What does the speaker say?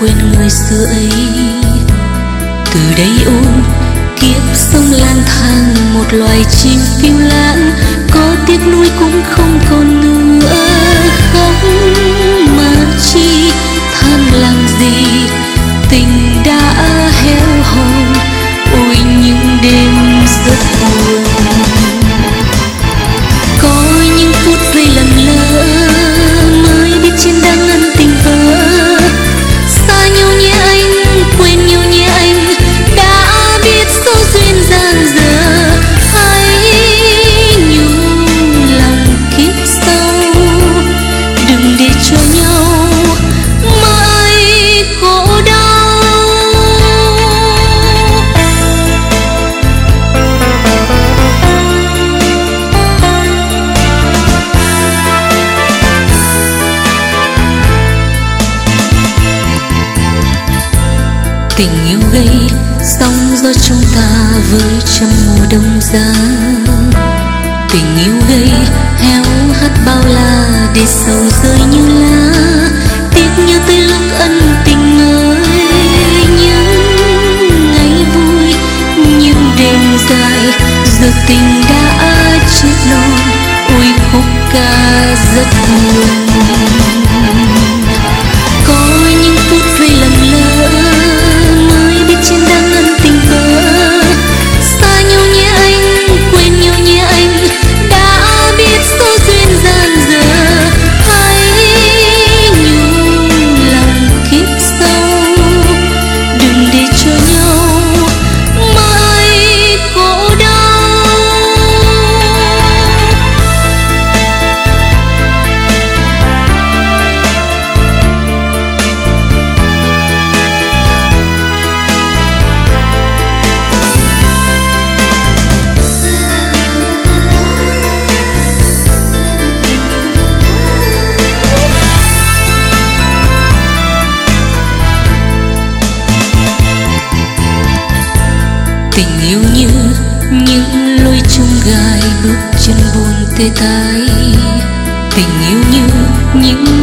quên người xưa ấy. Từ đây ôn kiếp sống lang thang, một loài chim phiêu lãng, có tiếc nuối tình yêu gây sóng gió chúng ta với trăm mùa đông giá. Tình yêu gây héo hắt bao la để sầu rơi như lá. Tiếc nhớ tới lúc ân tình ơi, những ngày vui, những đêm dài. Giờ tình đã chết non ôi khúc ca rất buồn tình yêu như những lối chung gai bước chân buồn tê tái. Tình yêu như những